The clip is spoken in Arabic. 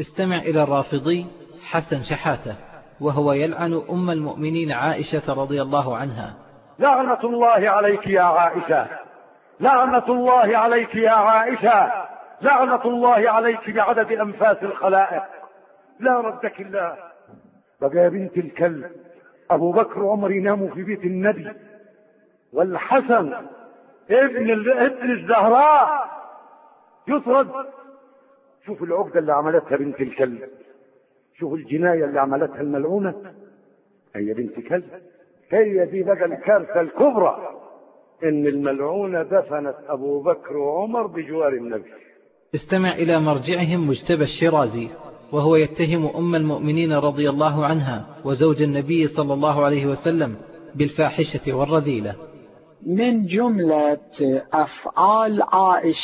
استمع إلى الرافضي حسن شحاتة وهو يلعن أم المؤمنين عائشة رضي الله عنها. لعنة الله عليك يا عائشة. لعنة الله عليك يا عائشة. لعنة الله عليك بعدد أنفاس الخلائق. لا ردك الله. بقى يا بنت الكلب. أبو بكر وعمر يناموا في بيت النبي. والحسن ابن ابن الزهراء. يطرد. شوف العقدة اللي عملتها بنت الكلب. شوف الجناية اللي عملتها الملعونة. هي بنت كلب. هي دي بقى الكارثة الكبرى. إن الملعونة دفنت أبو بكر وعمر بجوار النبي. استمع إلى مرجعهم مجتبى الشيرازي وهو يتهم أم المؤمنين رضي الله عنها وزوج النبي صلى الله عليه وسلم بالفاحشة والرذيلة. من جملة أفعال عائشة